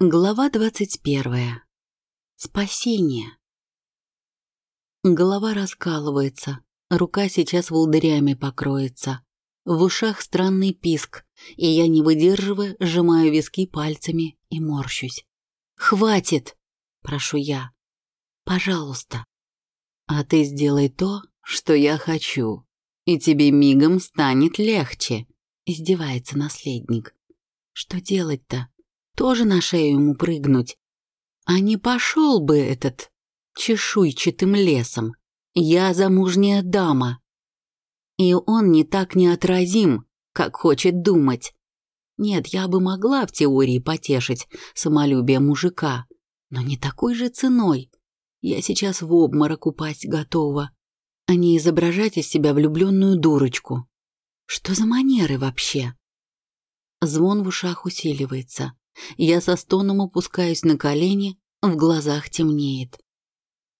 Глава двадцать первая. Спасение. Голова раскалывается, рука сейчас волдырями покроется. В ушах странный писк, и я, не выдерживая, сжимаю виски пальцами и морщусь. «Хватит!» – прошу я. «Пожалуйста». «А ты сделай то, что я хочу, и тебе мигом станет легче», – издевается наследник. «Что делать-то?» Тоже на шею ему прыгнуть. А не пошел бы этот чешуйчатым лесом. Я замужняя дама. И он не так неотразим, как хочет думать. Нет, я бы могла в теории потешить самолюбие мужика, но не такой же ценой. Я сейчас в обморок упасть готова, а не изображать из себя влюбленную дурочку. Что за манеры вообще? Звон в ушах усиливается. Я со стоном опускаюсь на колени, в глазах темнеет.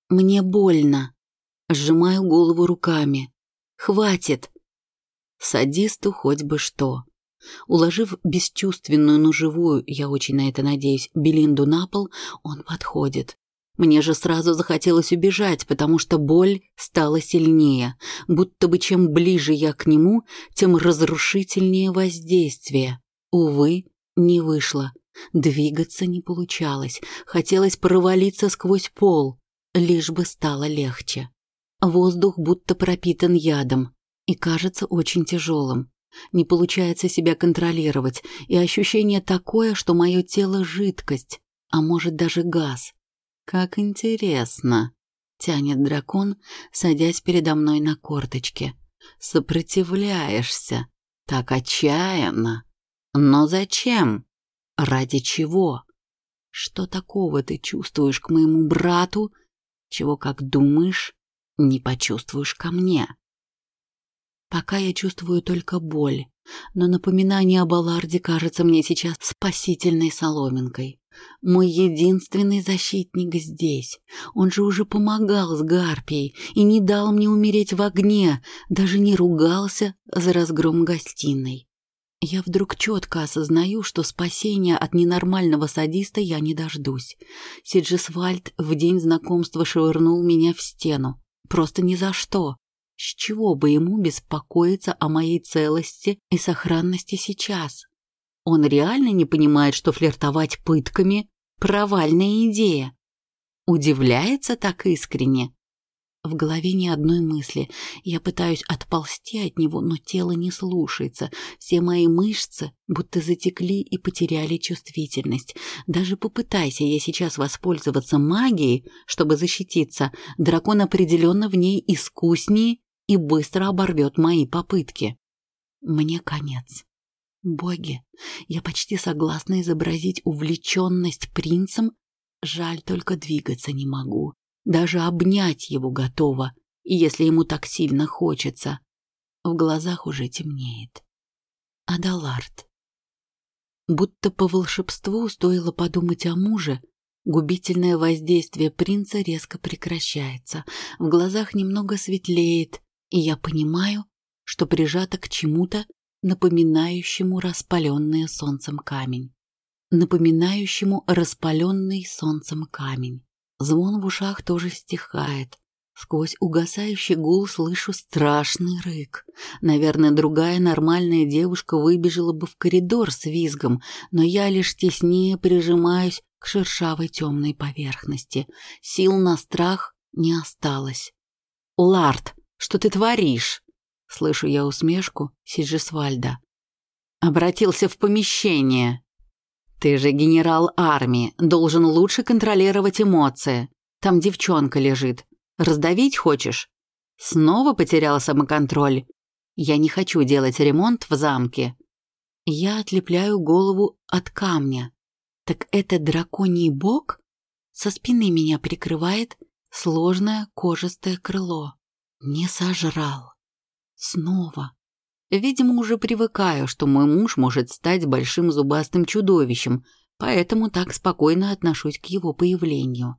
Мне больно. Сжимаю голову руками. Хватит. Садисту хоть бы что. Уложив бесчувственную, но живую, я очень на это надеюсь, Белинду на пол, он подходит. Мне же сразу захотелось убежать, потому что боль стала сильнее, будто бы чем ближе я к нему, тем разрушительнее воздействие. Увы, не вышло. Двигаться не получалось, хотелось провалиться сквозь пол, лишь бы стало легче. Воздух будто пропитан ядом и кажется очень тяжелым. Не получается себя контролировать, и ощущение такое, что мое тело — жидкость, а может даже газ. «Как интересно!» — тянет дракон, садясь передо мной на корточке. «Сопротивляешься. Так отчаянно. Но зачем?» Ради чего? Что такого ты чувствуешь к моему брату, чего, как думаешь, не почувствуешь ко мне? Пока я чувствую только боль, но напоминание об Аларде кажется мне сейчас спасительной соломинкой. Мой единственный защитник здесь. Он же уже помогал с Гарпией и не дал мне умереть в огне, даже не ругался за разгром гостиной. Я вдруг четко осознаю, что спасения от ненормального садиста я не дождусь. Сиджисвальд в день знакомства швырнул меня в стену. Просто ни за что. С чего бы ему беспокоиться о моей целости и сохранности сейчас? Он реально не понимает, что флиртовать пытками – провальная идея. Удивляется так искренне. В голове ни одной мысли. Я пытаюсь отползти от него, но тело не слушается. Все мои мышцы будто затекли и потеряли чувствительность. Даже попытайся я сейчас воспользоваться магией, чтобы защититься, дракон определенно в ней искуснее и быстро оборвет мои попытки. Мне конец. Боги, я почти согласна изобразить увлеченность принцем, жаль, только двигаться не могу. Даже обнять его готова, если ему так сильно хочется. В глазах уже темнеет. Адалард. Будто по волшебству стоило подумать о муже, губительное воздействие принца резко прекращается. В глазах немного светлеет, и я понимаю, что прижата к чему-то, напоминающему распаленный солнцем камень. Напоминающему распаленный солнцем камень. Звон в ушах тоже стихает. Сквозь угасающий гул слышу страшный рык. Наверное, другая нормальная девушка выбежала бы в коридор с визгом, но я лишь теснее прижимаюсь к шершавой темной поверхности. Сил на страх не осталось. «Лард, что ты творишь?» Слышу я усмешку Сиджисвальда. «Обратился в помещение», «Ты же генерал армии, должен лучше контролировать эмоции. Там девчонка лежит. Раздавить хочешь?» Снова потерял самоконтроль. «Я не хочу делать ремонт в замке». Я отлепляю голову от камня. Так это драконий бок? Со спины меня прикрывает сложное кожистое крыло. Не сожрал. Снова. Видимо, уже привыкаю, что мой муж может стать большим зубастым чудовищем, поэтому так спокойно отношусь к его появлению.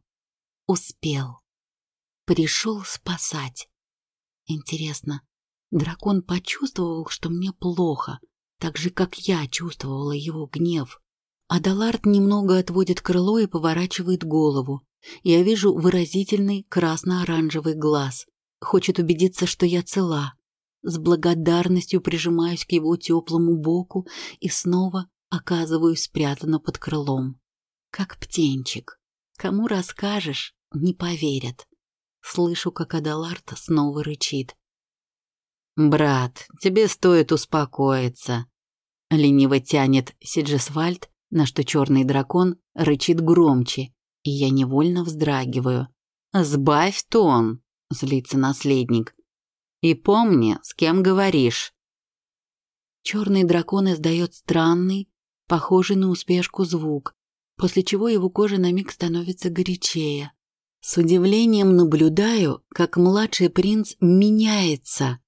Успел. Пришел спасать. Интересно, дракон почувствовал, что мне плохо, так же, как я чувствовала его гнев. Адалард немного отводит крыло и поворачивает голову. Я вижу выразительный красно-оранжевый глаз. Хочет убедиться, что я цела. С благодарностью прижимаюсь к его теплому боку и снова оказываюсь спрятана под крылом. Как птенчик. Кому расскажешь, не поверят. Слышу, как Адалард снова рычит. «Брат, тебе стоит успокоиться», — лениво тянет Сиджесвальд, на что черный дракон рычит громче, и я невольно вздрагиваю. «Сбавь тон!» — злится наследник. «И помни, с кем говоришь». Черный дракон издает странный, похожий на успешку звук, после чего его кожа на миг становится горячее. С удивлением наблюдаю, как младший принц меняется,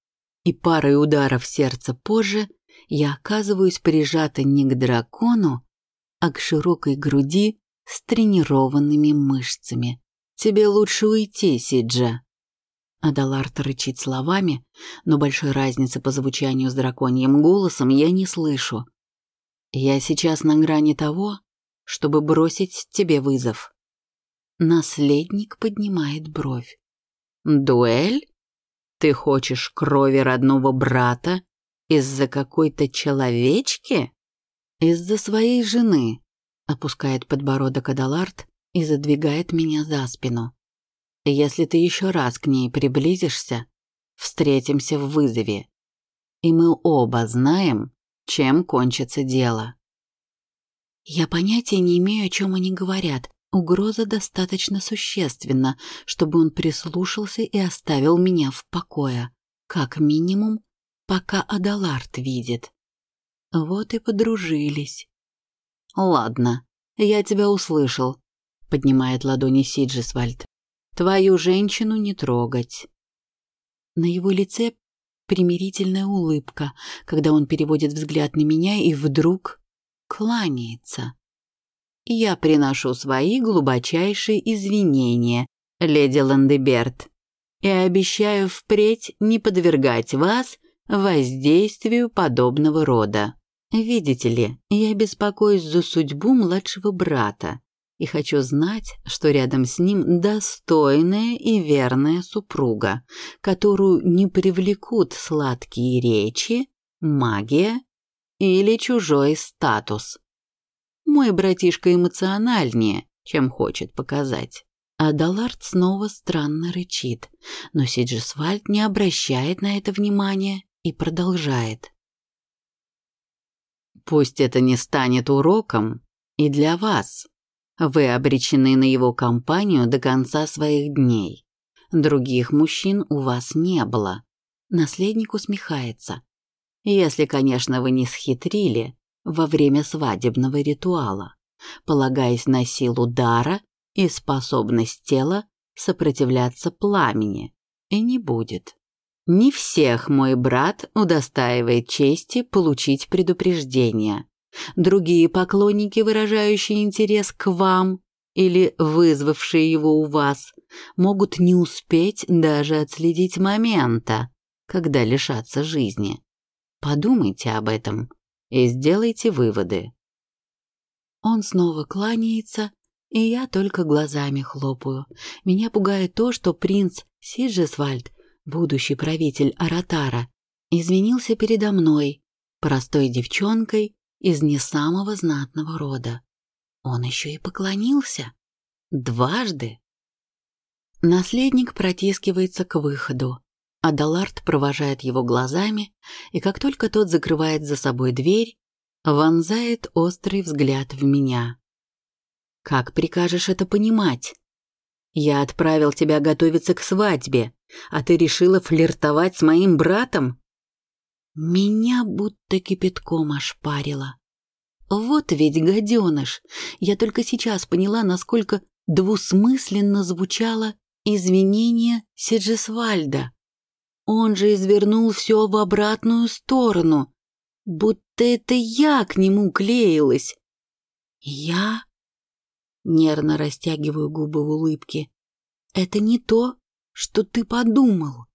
и парой ударов сердца позже я оказываюсь прижата не к дракону, а к широкой груди с тренированными мышцами. «Тебе лучше уйти, Сиджа». Адалард рычит словами, но большой разницы по звучанию с драконьим голосом я не слышу. «Я сейчас на грани того, чтобы бросить тебе вызов». Наследник поднимает бровь. «Дуэль? Ты хочешь крови родного брата из-за какой-то человечки?» «Из-за своей жены», — опускает подбородок Адалард и задвигает меня за спину. «Если ты еще раз к ней приблизишься, встретимся в вызове. И мы оба знаем, чем кончится дело». Я понятия не имею, о чем они говорят. Угроза достаточно существенна, чтобы он прислушался и оставил меня в покое. Как минимум, пока Адалард видит. Вот и подружились. «Ладно, я тебя услышал», — поднимает ладони Сиджисвальд. «Твою женщину не трогать». На его лице примирительная улыбка, когда он переводит взгляд на меня и вдруг кланяется. «Я приношу свои глубочайшие извинения, леди Ландеберт, и обещаю впредь не подвергать вас воздействию подобного рода. Видите ли, я беспокоюсь за судьбу младшего брата и хочу знать, что рядом с ним достойная и верная супруга, которую не привлекут сладкие речи, магия или чужой статус. Мой братишка эмоциональнее, чем хочет показать. А Далард снова странно рычит, но Сиджисвальд не обращает на это внимания и продолжает. Пусть это не станет уроком и для вас. Вы обречены на его компанию до конца своих дней. Других мужчин у вас не было. Наследник усмехается. Если, конечно, вы не схитрили во время свадебного ритуала, полагаясь на силу дара и способность тела сопротивляться пламени, и не будет. Не всех мой брат удостаивает чести получить предупреждение. Другие поклонники, выражающие интерес к вам или вызвавшие его у вас, могут не успеть даже отследить момента, когда лишатся жизни. Подумайте об этом и сделайте выводы. Он снова кланяется, и я только глазами хлопаю. Меня пугает то, что принц Сиджесвальд будущий правитель Аратара, извинился передо мной, простой девчонкой из не самого знатного рода. Он еще и поклонился. Дважды. Наследник протискивается к выходу. Адалард провожает его глазами, и как только тот закрывает за собой дверь, вонзает острый взгляд в меня. «Как прикажешь это понимать? Я отправил тебя готовиться к свадьбе, а ты решила флиртовать с моим братом?» Меня будто кипятком ошпарило. Вот ведь гаденыш! Я только сейчас поняла, насколько двусмысленно звучало извинение Седжесвальда. Он же извернул все в обратную сторону, будто это я к нему клеилась. Я нервно растягиваю губы в улыбке. Это не то, что ты подумал.